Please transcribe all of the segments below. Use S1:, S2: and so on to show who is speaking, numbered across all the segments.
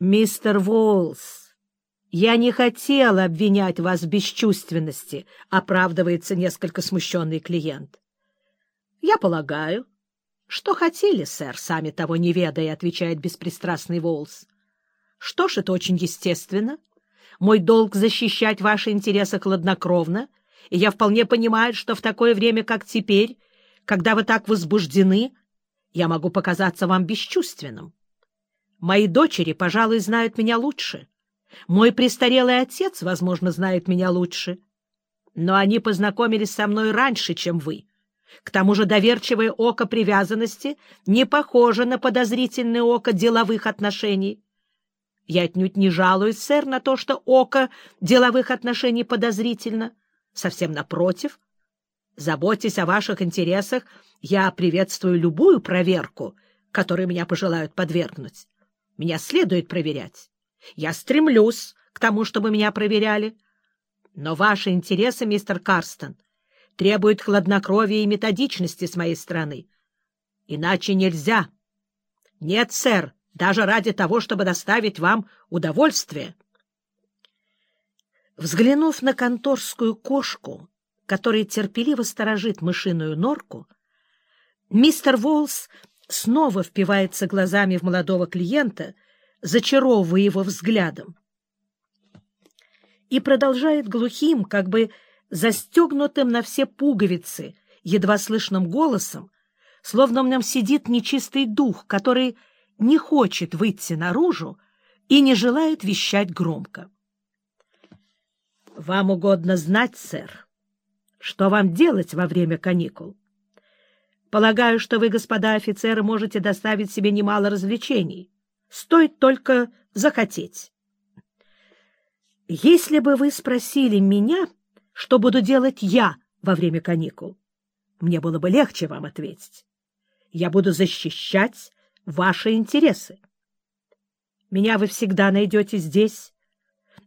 S1: Мистер Волс, я не хотела обвинять вас в бесчувственности, оправдывается несколько смущенный клиент. Я полагаю, что хотели, сэр, сами того не ведая, отвечает беспристрастный Волс. Что ж, это очень естественно. Мой долг защищать ваши интересы хладнокровно, и я вполне понимаю, что в такое время, как теперь, когда вы так возбуждены, я могу показаться вам бесчувственным. Мои дочери, пожалуй, знают меня лучше. Мой престарелый отец, возможно, знает меня лучше. Но они познакомились со мной раньше, чем вы. К тому же доверчивое око привязанности не похоже на подозрительное око деловых отношений. Я отнюдь не жалуюсь, сэр, на то, что око деловых отношений подозрительно. Совсем напротив. Заботьтесь о ваших интересах, я приветствую любую проверку, которой меня пожелают подвергнуть. Меня следует проверять. Я стремлюсь к тому, чтобы меня проверяли. Но ваши интересы, мистер Карстон, требуют хладнокровия и методичности с моей стороны. Иначе нельзя. Нет, сэр, даже ради того, чтобы доставить вам удовольствие. Взглянув на конторскую кошку, которая терпеливо сторожит мышиную норку, мистер Волс снова впивается глазами в молодого клиента, зачаровывая его взглядом, и продолжает глухим, как бы застегнутым на все пуговицы, едва слышным голосом, словно в нем сидит нечистый дух, который не хочет выйти наружу и не желает вещать громко. — Вам угодно знать, сэр, что вам делать во время каникул? Полагаю, что вы, господа офицеры, можете доставить себе немало развлечений. Стоит только захотеть. Если бы вы спросили меня, что буду делать я во время каникул, мне было бы легче вам ответить. Я буду защищать ваши интересы. Меня вы всегда найдете здесь,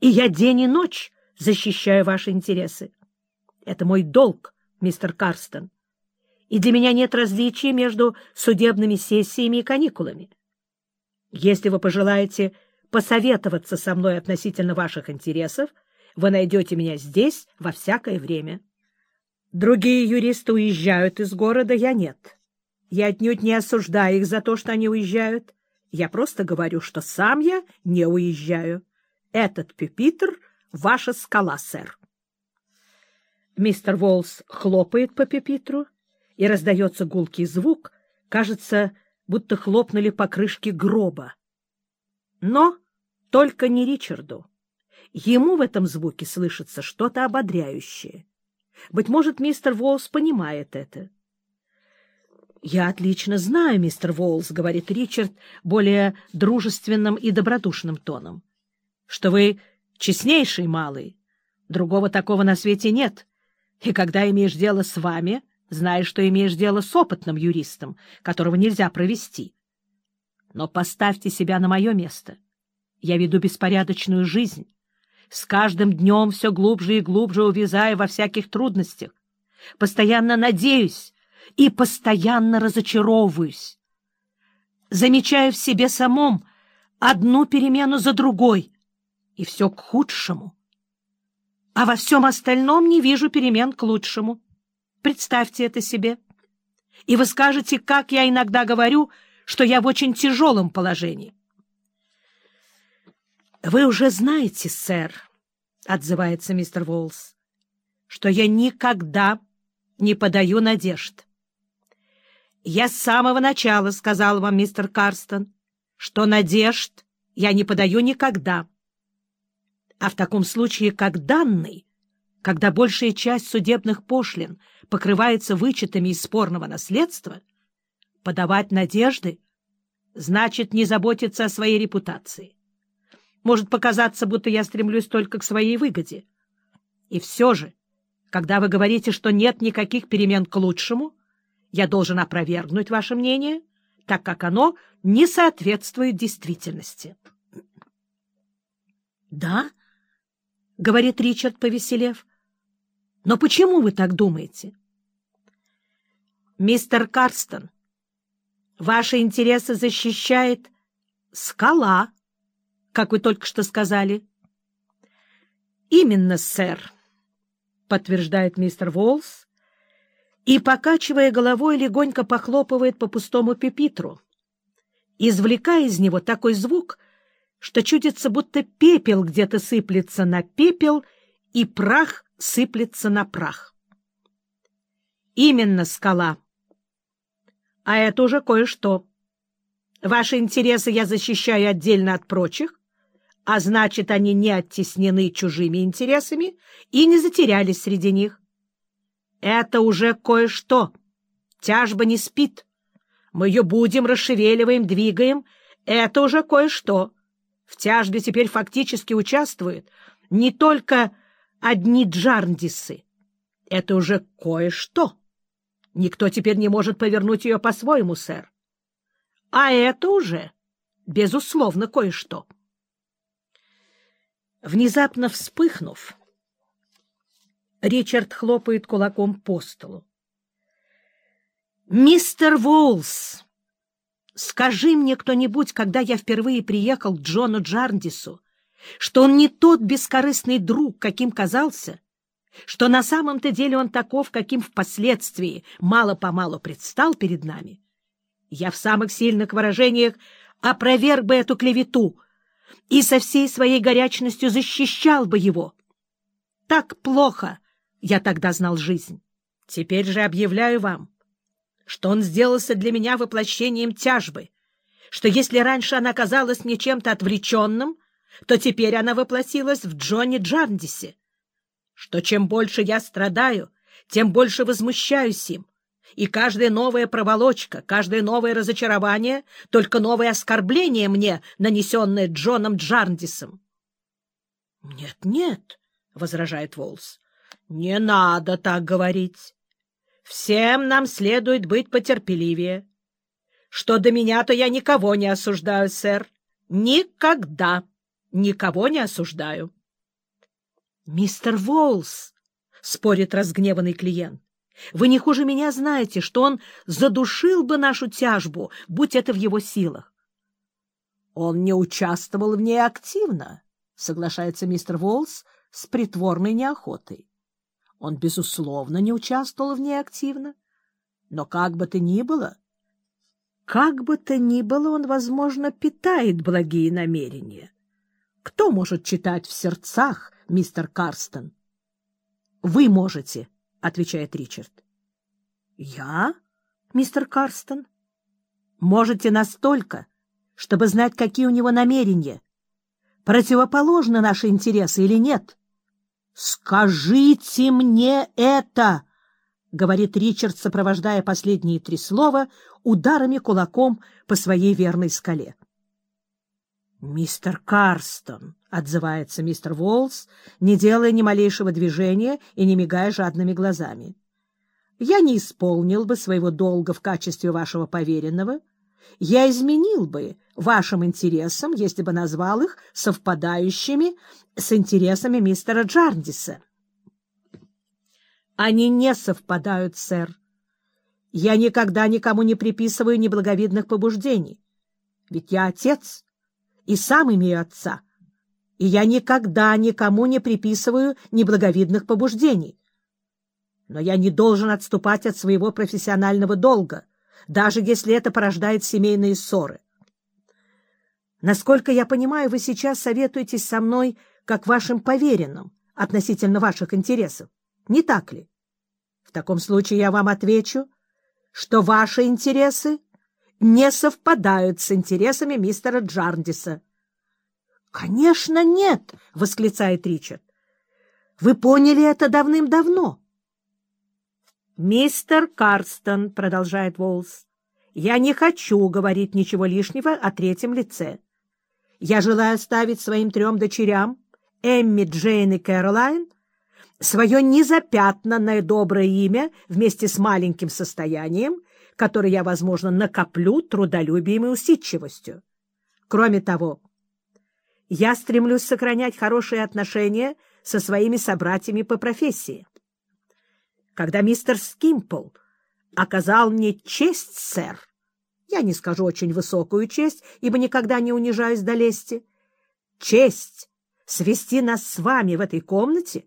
S1: и я день и ночь защищаю ваши интересы. Это мой долг, мистер Карстон и для меня нет различия между судебными сессиями и каникулами. Если вы пожелаете посоветоваться со мной относительно ваших интересов, вы найдете меня здесь во всякое время. Другие юристы уезжают из города, я нет. Я отнюдь не осуждаю их за то, что они уезжают. Я просто говорю, что сам я не уезжаю. Этот пюпитр — ваша скала, сэр. Мистер Волс хлопает по пюпитру, и раздается гулкий звук, кажется, будто хлопнули по крышке гроба. Но только не Ричарду. Ему в этом звуке слышится что-то ободряющее. Быть может, мистер Волс понимает это. — Я отлично знаю, мистер Волс, — говорит Ричард более дружественным и добродушным тоном, — что вы честнейший малый. Другого такого на свете нет. И когда имеешь дело с вами, знаешь, что имеешь дело с опытным юристом, которого нельзя провести. Но поставьте себя на мое место. Я веду беспорядочную жизнь, с каждым днем все глубже и глубже увязая во всяких трудностях, постоянно надеюсь и постоянно разочаровываюсь. Замечаю в себе самом одну перемену за другой, и все к худшему. А во всем остальном не вижу перемен к лучшему. Представьте это себе. И вы скажете, как я иногда говорю, что я в очень тяжелом положении. — Вы уже знаете, сэр, — отзывается мистер Волс, — что я никогда не подаю надежд. Я с самого начала сказал вам, мистер Карстон, что надежд я не подаю никогда. А в таком случае, как данный, когда большая часть судебных пошлин покрывается вычетами из спорного наследства, подавать надежды значит не заботиться о своей репутации. Может показаться, будто я стремлюсь только к своей выгоде. И все же, когда вы говорите, что нет никаких перемен к лучшему, я должен опровергнуть ваше мнение, так как оно не соответствует действительности. — Да? — говорит Ричард, повеселев. Но почему вы так думаете? Мистер Карстон, ваши интересы защищает скала, как вы только что сказали. — Именно, сэр, — подтверждает мистер Волс, и, покачивая головой, легонько похлопывает по пустому пепитру, извлекая из него такой звук, что чудится, будто пепел где-то сыплется на пепел, и прах сыплется на прах. Именно скала. А это уже кое-что. Ваши интересы я защищаю отдельно от прочих, а значит, они не оттеснены чужими интересами и не затерялись среди них. Это уже кое-что. Тяжба не спит. Мы ее будем, расшевеливаем, двигаем. Это уже кое-что. В тяжбе теперь фактически участвуют не только одни джарндисы. Это уже кое-что. Никто теперь не может повернуть ее по-своему, сэр. А это уже, безусловно, кое-что. Внезапно вспыхнув, Ричард хлопает кулаком по столу. «Мистер Волс, скажи мне кто-нибудь, когда я впервые приехал к Джону Джарндису, что он не тот бескорыстный друг, каким казался, что на самом-то деле он таков, каким впоследствии мало-помалу предстал перед нами. Я в самых сильных выражениях опроверг бы эту клевету и со всей своей горячностью защищал бы его. Так плохо я тогда знал жизнь. Теперь же объявляю вам, что он сделался для меня воплощением тяжбы, что если раньше она казалась мне чем-то отвлеченным, то теперь она воплотилась в Джонни Джардисе, что чем больше я страдаю, тем больше возмущаюсь им, и каждая новая проволочка, каждое новое разочарование — только новое оскорбление мне, нанесенное Джоном Джарндисом. «Нет, — Нет-нет, — возражает Волс, — не надо так говорить. Всем нам следует быть потерпеливее. Что до меня, то я никого не осуждаю, сэр. Никогда никого не осуждаю. — Мистер Волс, — спорит разгневанный клиент, — вы не хуже меня знаете, что он задушил бы нашу тяжбу, будь это в его силах. — Он не участвовал в ней активно, — соглашается мистер Волс с притворной неохотой. Он, безусловно, не участвовал в ней активно. Но как бы то ни было, как бы то ни было, он, возможно, питает благие намерения. Кто может читать в сердцах мистер Карстон. — Вы можете, — отвечает Ричард. — Я, мистер Карстон? — Можете настолько, чтобы знать, какие у него намерения. Противоположны наши интересы или нет? — Скажите мне это! — говорит Ричард, сопровождая последние три слова ударами кулаком по своей верной скале. — Мистер Карстон, — отзывается мистер Волс, не делая ни малейшего движения и не мигая жадными глазами. — Я не исполнил бы своего долга в качестве вашего поверенного. Я изменил бы вашим интересам, если бы назвал их совпадающими с интересами мистера Джардиса. — Они не совпадают, сэр. Я никогда никому не приписываю неблаговидных побуждений. Ведь я отец и сам имею отца, и я никогда никому не приписываю неблаговидных побуждений. Но я не должен отступать от своего профессионального долга, даже если это порождает семейные ссоры. Насколько я понимаю, вы сейчас советуетесь со мной как вашим поверенным относительно ваших интересов, не так ли? В таком случае я вам отвечу, что ваши интересы не совпадают с интересами мистера Джарндиса. — Конечно, нет! — восклицает Ричард. — Вы поняли это давным-давно. — Мистер Карстон, — продолжает Волс, — я не хочу говорить ничего лишнего о третьем лице. Я желаю оставить своим трем дочерям, Эмми, Джейн и Кэролайн, свое незапятнанное доброе имя вместе с маленьким состоянием — который я, возможно, накоплю трудолюбием и усидчивостью. Кроме того, я стремлюсь сохранять хорошие отношения со своими собратьями по профессии. Когда мистер Скимпл оказал мне честь, сэр, я не скажу очень высокую честь, ибо никогда не унижаюсь до лести, честь свести нас с вами в этой комнате,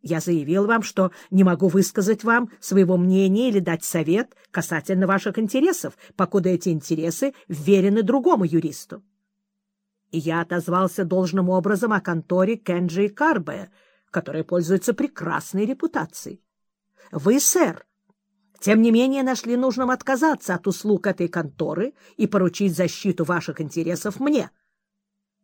S1: я заявил вам, что не могу высказать вам своего мнения или дать совет касательно ваших интересов, покуда эти интересы вверены другому юристу. И я отозвался должным образом о конторе Кенджи и Карбе, которая пользуется прекрасной репутацией. Вы, сэр, тем не менее нашли нужным отказаться от услуг этой конторы и поручить защиту ваших интересов мне.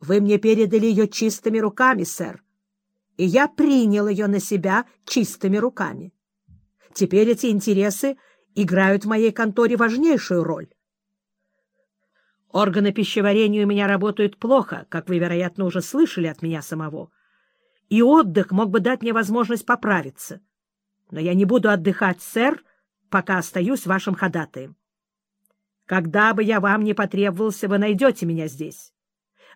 S1: Вы мне передали ее чистыми руками, сэр, и я принял ее на себя чистыми руками. Теперь эти интересы играют в моей конторе важнейшую роль. Органы пищеварения у меня работают плохо, как вы, вероятно, уже слышали от меня самого, и отдых мог бы дать мне возможность поправиться. Но я не буду отдыхать, сэр, пока остаюсь вашим ходатаем. Когда бы я вам не потребовался, вы найдете меня здесь.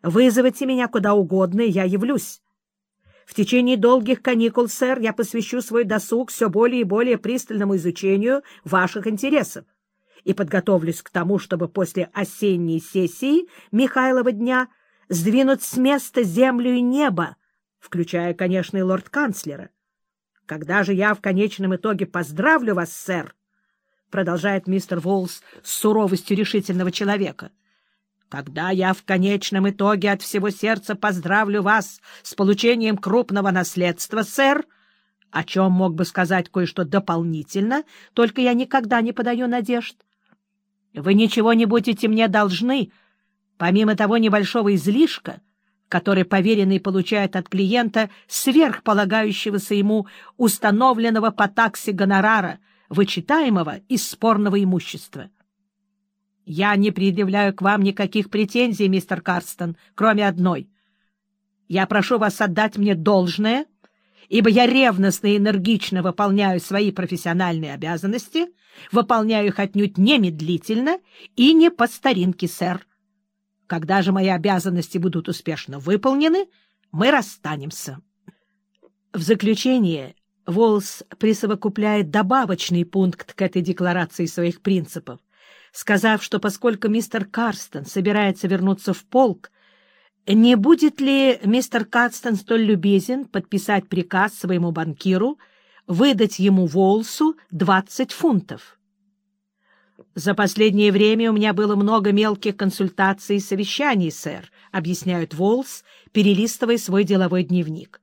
S1: Вызовите меня куда угодно, и я явлюсь. В течение долгих каникул, сэр, я посвящу свой досуг все более и более пристальному изучению ваших интересов и подготовлюсь к тому, чтобы после осенней сессии Михайлова дня сдвинуть с места землю и небо, включая, конечно, и лорд-канцлера. Когда же я в конечном итоге поздравлю вас, сэр, продолжает мистер Волс с суровостью решительного человека, — когда я в конечном итоге от всего сердца поздравлю вас с получением крупного наследства, сэр, о чем мог бы сказать кое-что дополнительно, только я никогда не подаю надежд. Вы ничего не будете мне должны, помимо того небольшого излишка, который поверенный получает от клиента сверхполагающегося ему установленного по таксе гонорара, вычитаемого из спорного имущества. Я не предъявляю к вам никаких претензий, мистер Карстон, кроме одной. Я прошу вас отдать мне должное, ибо я ревностно и энергично выполняю свои профессиональные обязанности, выполняю их отнюдь немедлительно и не по старинке, сэр. Когда же мои обязанности будут успешно выполнены, мы расстанемся. В заключение Волс присовокупляет добавочный пункт к этой декларации своих принципов, сказав, что поскольку мистер Карстон собирается вернуться в полк, не будет ли мистер Карстон столь любезен подписать приказ своему банкиру выдать ему Волсу 20 фунтов? «За последнее время у меня было много мелких консультаций и совещаний, сэр», — объясняют Волс, перелистывая свой деловой дневник.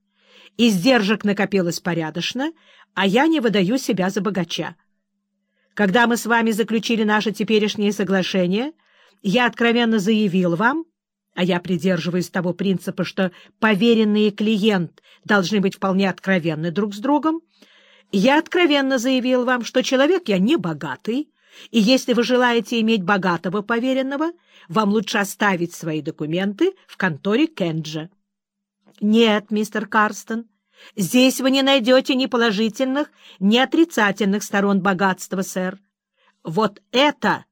S1: «Издержек накопилось порядочно, а я не выдаю себя за богача. Когда мы с вами заключили наше теперешнее соглашение, я откровенно заявил вам, а я придерживаюсь того принципа, что поверенный и клиент должны быть вполне откровенны друг с другом, я откровенно заявил вам, что человек я не богатый, и если вы желаете иметь богатого поверенного, вам лучше оставить свои документы в конторе Кенджа. Нет, мистер Карстон, Здесь вы не найдете ни положительных, ни отрицательных сторон богатства, сэр. Вот это,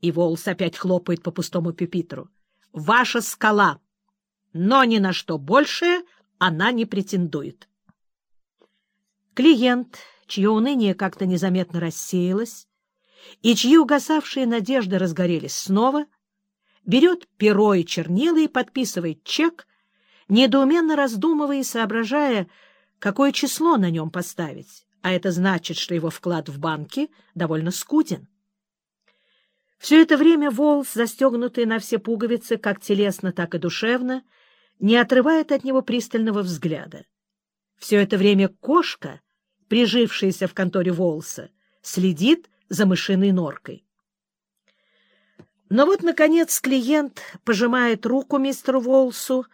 S1: и Волс опять хлопает по пустому пюпитру, ваша скала, но ни на что большее она не претендует. Клиент, чье уныние как-то незаметно рассеялось, и чьи угасавшие надежды разгорелись снова, берет перо и чернила и подписывает чек недоуменно раздумывая и соображая, какое число на нем поставить, а это значит, что его вклад в банке довольно скуден. Все это время Волс, застегнутый на все пуговицы, как телесно, так и душевно, не отрывает от него пристального взгляда. Все это время кошка, прижившаяся в конторе Волса, следит за мышиной норкой. Но вот, наконец, клиент пожимает руку мистеру Волсу,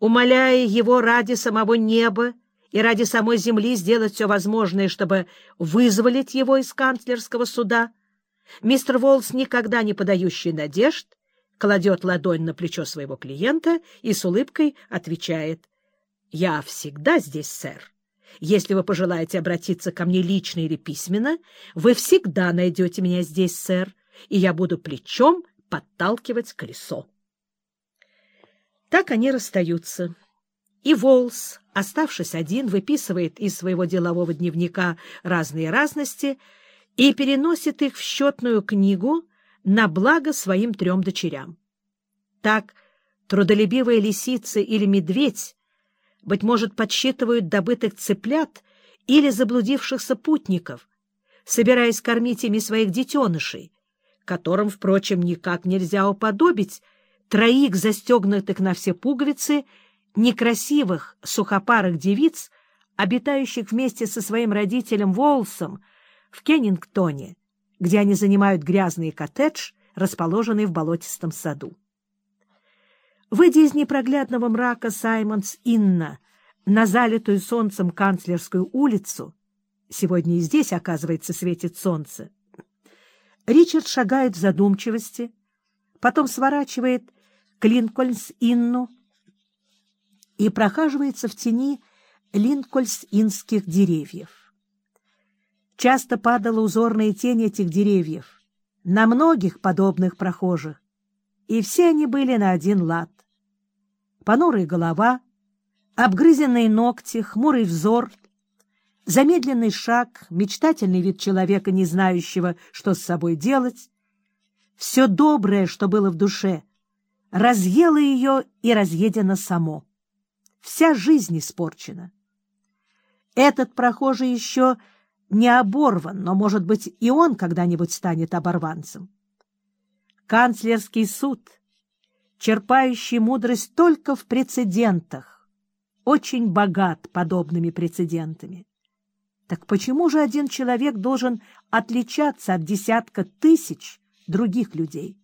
S1: умоляя его ради самого неба и ради самой земли сделать все возможное, чтобы вызволить его из канцлерского суда, мистер Волс, никогда не подающий надежд, кладет ладонь на плечо своего клиента и с улыбкой отвечает «Я всегда здесь, сэр. Если вы пожелаете обратиться ко мне лично или письменно, вы всегда найдете меня здесь, сэр, и я буду плечом подталкивать колесо». Так они расстаются. И Волс, оставшись один, выписывает из своего делового дневника разные разности и переносит их в счетную книгу на благо своим трем дочерям. Так трудолюбивая лисица или медведь, быть может, подсчитывают добытых цыплят или заблудившихся путников, собираясь кормить ими своих детенышей, которым, впрочем, никак нельзя уподобить троих застегнутых на все пуговицы некрасивых сухопарых девиц, обитающих вместе со своим родителем Волсом в Кеннингтоне, где они занимают грязный коттедж, расположенный в болотистом саду. Выйдя из непроглядного мрака Саймонс Инна на залитую солнцем канцлерскую улицу, сегодня и здесь, оказывается, светит солнце, Ричард шагает в задумчивости, потом сворачивает к Линкольнс-Инну и прохаживается в тени линкольнс-инских деревьев. Часто падала узорная тень этих деревьев на многих подобных прохожих, и все они были на один лад. Понурая голова, обгрызенные ногти, хмурый взор, замедленный шаг, мечтательный вид человека, не знающего, что с собой делать, все доброе, что было в душе, разъело ее и разъедено само. Вся жизнь испорчена. Этот прохожий еще не оборван, но, может быть, и он когда-нибудь станет оборванцем. Канцлерский суд, черпающий мудрость только в прецедентах, очень богат подобными прецедентами. Так почему же один человек должен отличаться от десятка тысяч других людей?